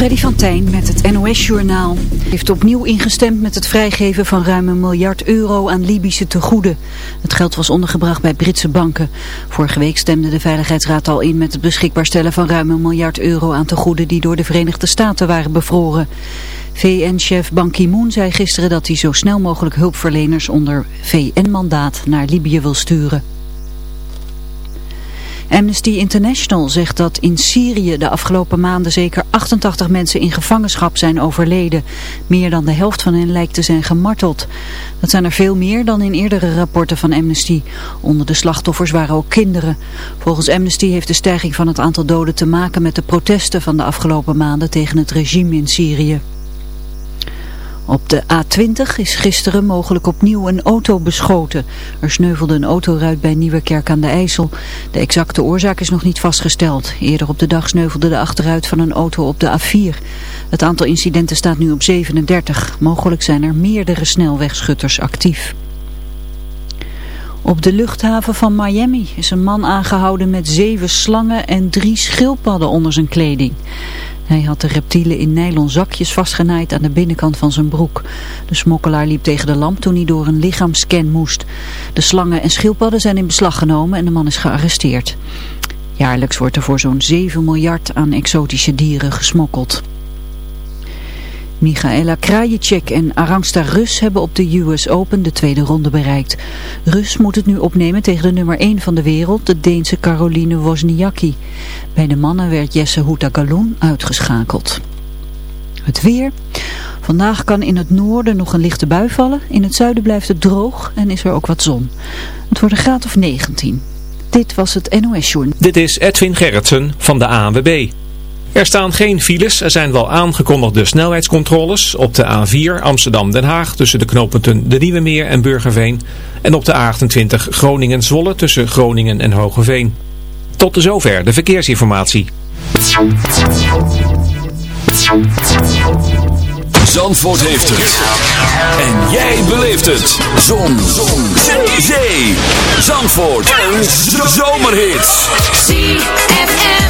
Freddy van Tijn met het NOS-journaal heeft opnieuw ingestemd met het vrijgeven van ruim een miljard euro aan Libische tegoeden. Het geld was ondergebracht bij Britse banken. Vorige week stemde de Veiligheidsraad al in met het beschikbaar stellen van ruim een miljard euro aan tegoeden die door de Verenigde Staten waren bevroren. VN-chef Ban Ki-moon zei gisteren dat hij zo snel mogelijk hulpverleners onder VN-mandaat naar Libië wil sturen. Amnesty International zegt dat in Syrië de afgelopen maanden zeker 88 mensen in gevangenschap zijn overleden. Meer dan de helft van hen lijkt te zijn gemarteld. Dat zijn er veel meer dan in eerdere rapporten van Amnesty. Onder de slachtoffers waren ook kinderen. Volgens Amnesty heeft de stijging van het aantal doden te maken met de protesten van de afgelopen maanden tegen het regime in Syrië. Op de A20 is gisteren mogelijk opnieuw een auto beschoten. Er sneuvelde een autoruit bij Nieuwerkerk aan de IJssel. De exacte oorzaak is nog niet vastgesteld. Eerder op de dag sneuvelde de achteruit van een auto op de A4. Het aantal incidenten staat nu op 37. Mogelijk zijn er meerdere snelwegschutters actief. Op de luchthaven van Miami is een man aangehouden met zeven slangen en drie schildpadden onder zijn kleding. Hij had de reptielen in nylon zakjes vastgenaaid aan de binnenkant van zijn broek. De smokkelaar liep tegen de lamp toen hij door een lichaamscan moest. De slangen en schildpadden zijn in beslag genomen en de man is gearresteerd. Jaarlijks wordt er voor zo'n 7 miljard aan exotische dieren gesmokkeld. Michaela Krajicek en Arangsta Rus hebben op de US Open de tweede ronde bereikt. Rus moet het nu opnemen tegen de nummer 1 van de wereld, de Deense Caroline Wozniacki. Bij de mannen werd Jesse Houtagaloen uitgeschakeld. Het weer. Vandaag kan in het noorden nog een lichte bui vallen. In het zuiden blijft het droog en is er ook wat zon. Het wordt een graad of 19. Dit was het NOS Journal. Dit is Edwin Gerritsen van de ANWB. Er staan geen files, er zijn wel aangekondigde snelheidscontroles op de A4 Amsterdam-Den Haag tussen de knooppunten De Nieuwe Meer en Burgerveen en op de A28 Groningen-Zwolle tussen Groningen en Hogeveen. Tot de zover de verkeersinformatie. Zandvoort heeft het. En jij beleeft het. Zon. Zon. Zee. Zee. Zandvoort. Een zomerhit. ZFM.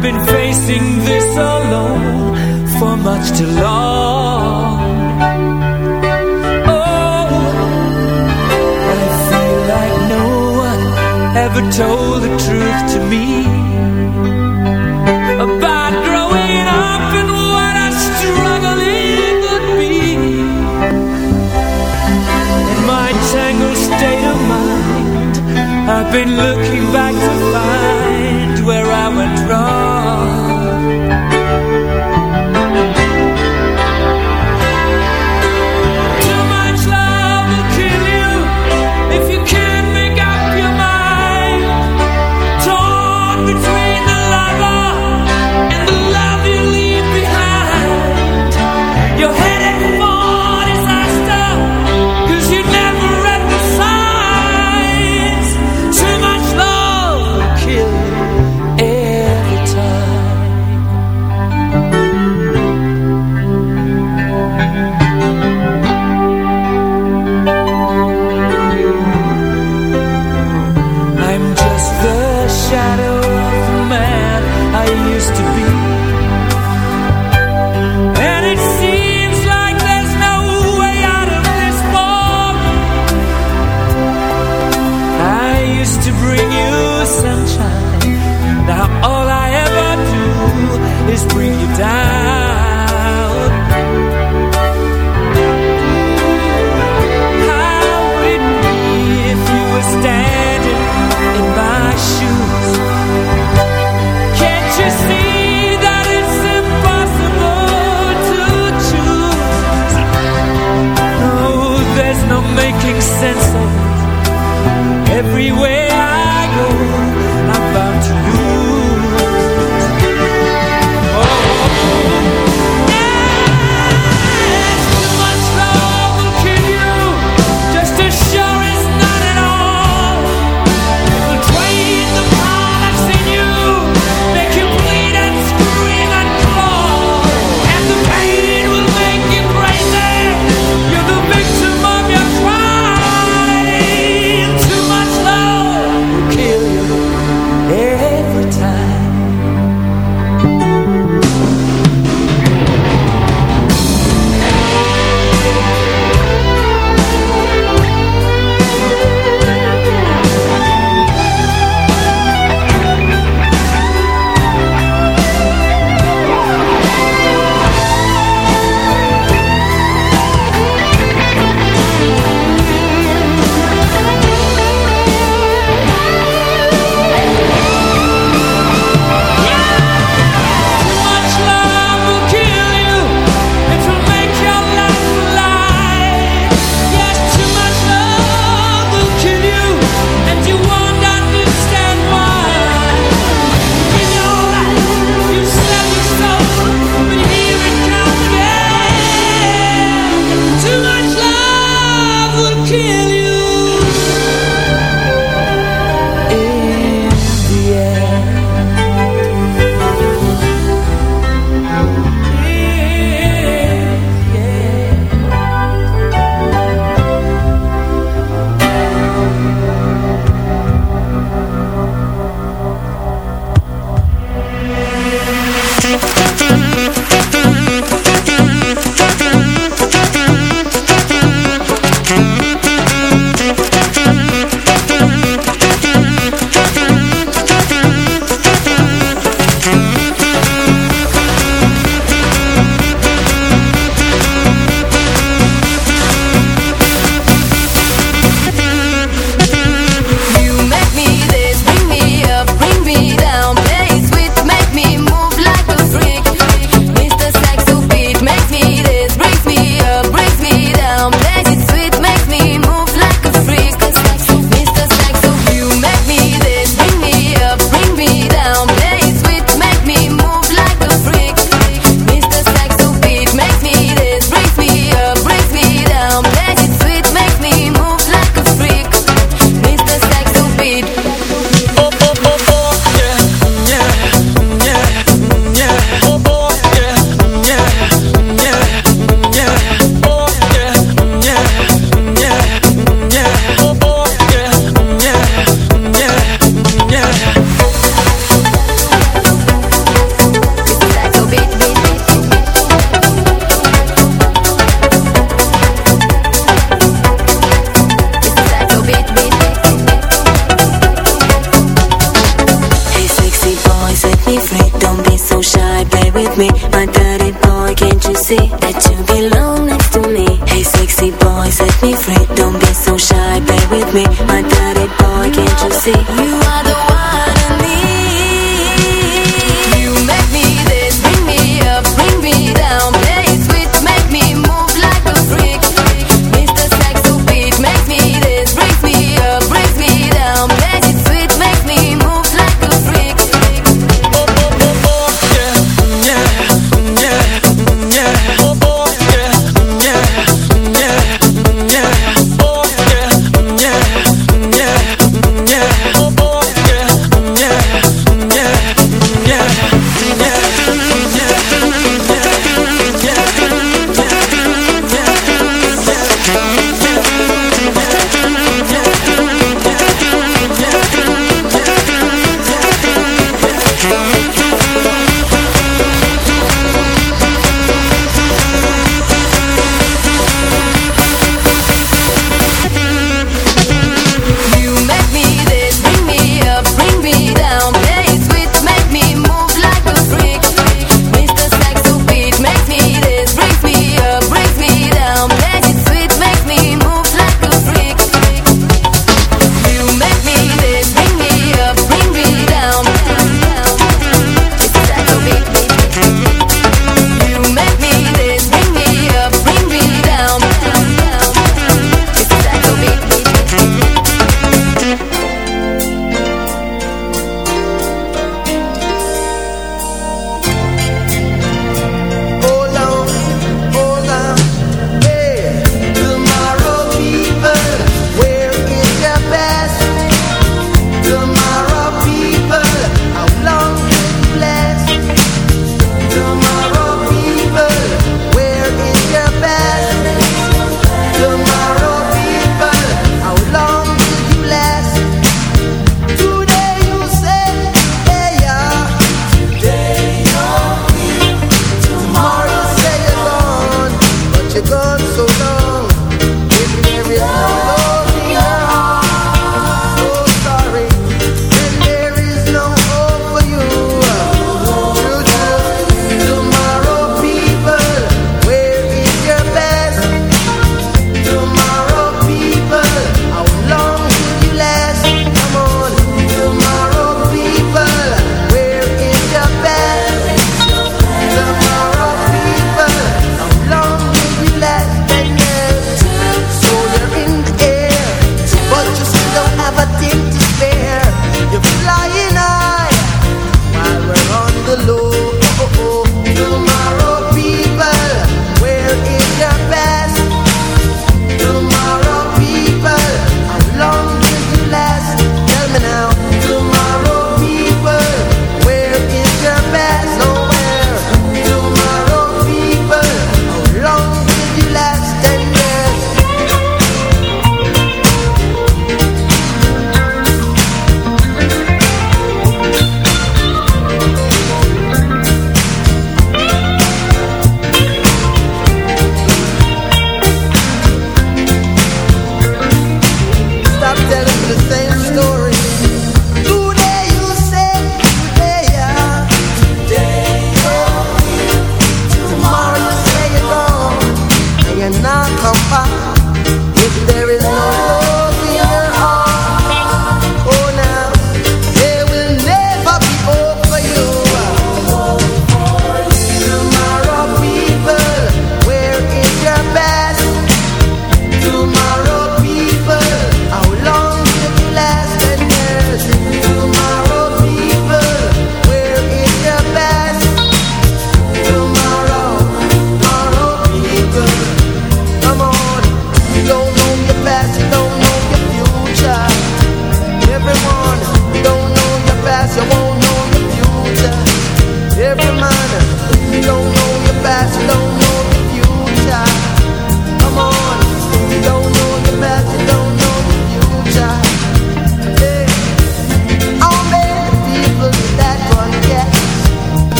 I've been facing this alone for much too long. Oh, I feel like no one ever told the truth to me about growing up and what struggle be. In my tangled state of mind, I've been looking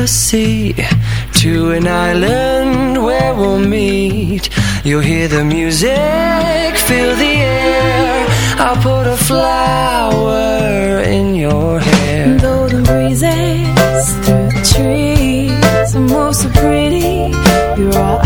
The sea to an island where we'll meet. You'll hear the music, feel the air. I'll put a flower in your hair. Though the breezes through the trees are move so pretty, you're all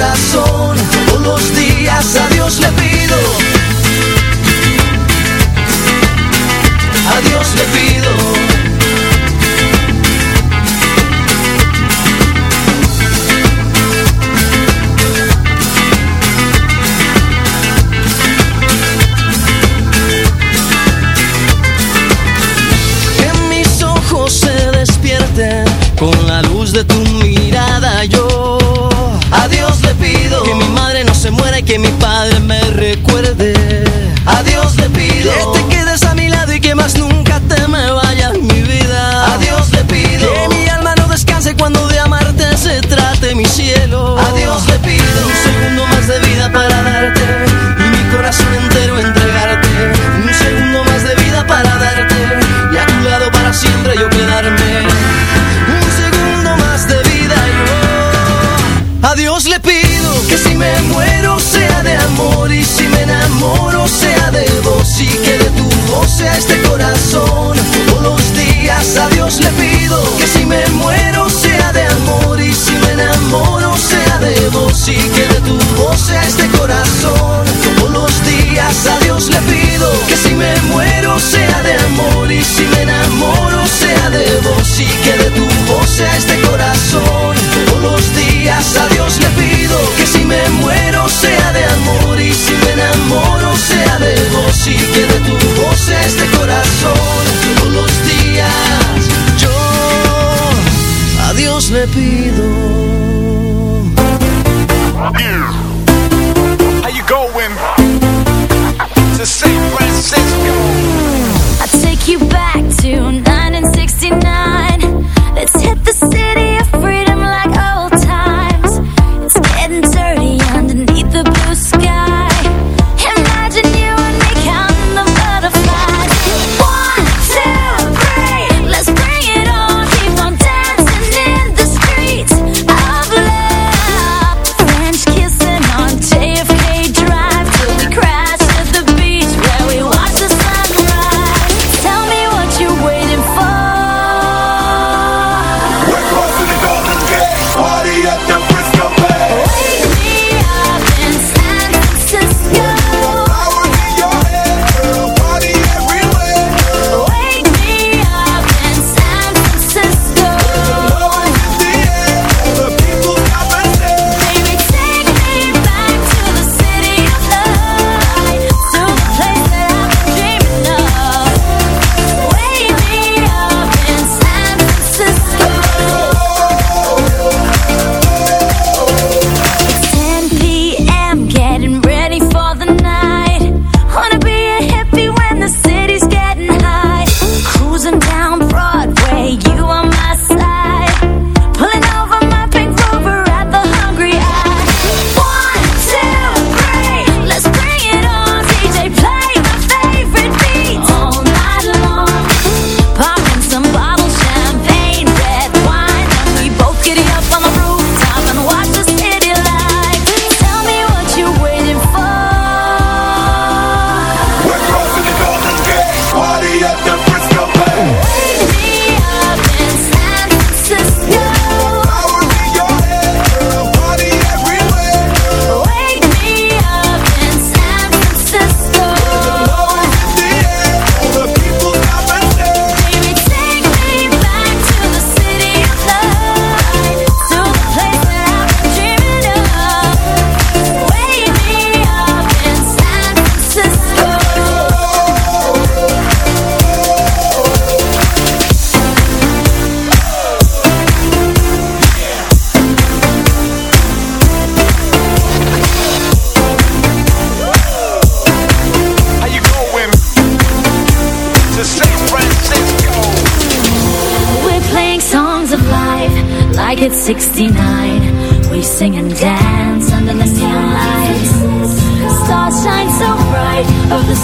corazón todos los días. A Dios le pido.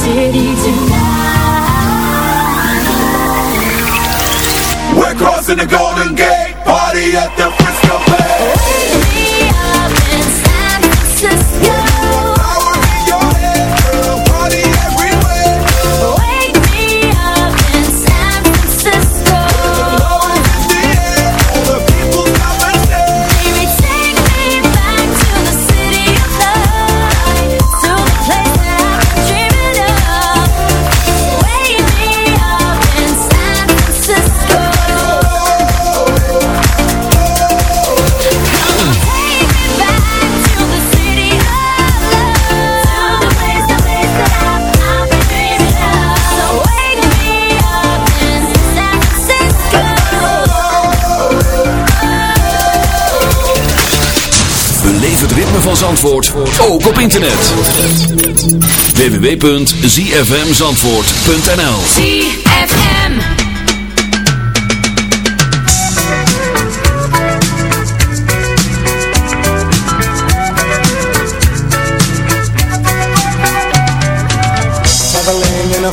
city tonight. We're crossing the Golden Gate, party at the van Zandvoort ook op internet. www.zfmzandvoort.nl ZFM in a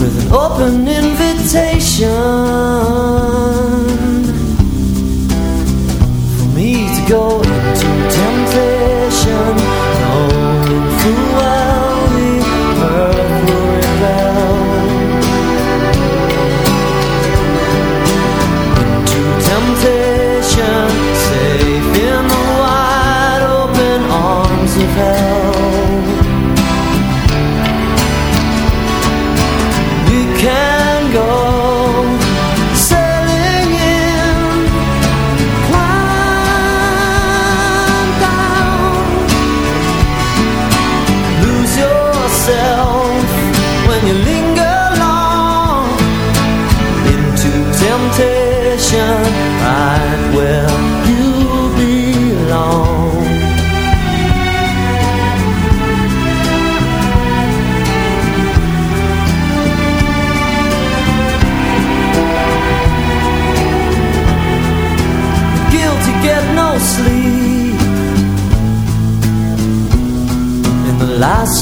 with an open invitation for me to go into temptation, knowing full well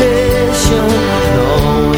invitation. No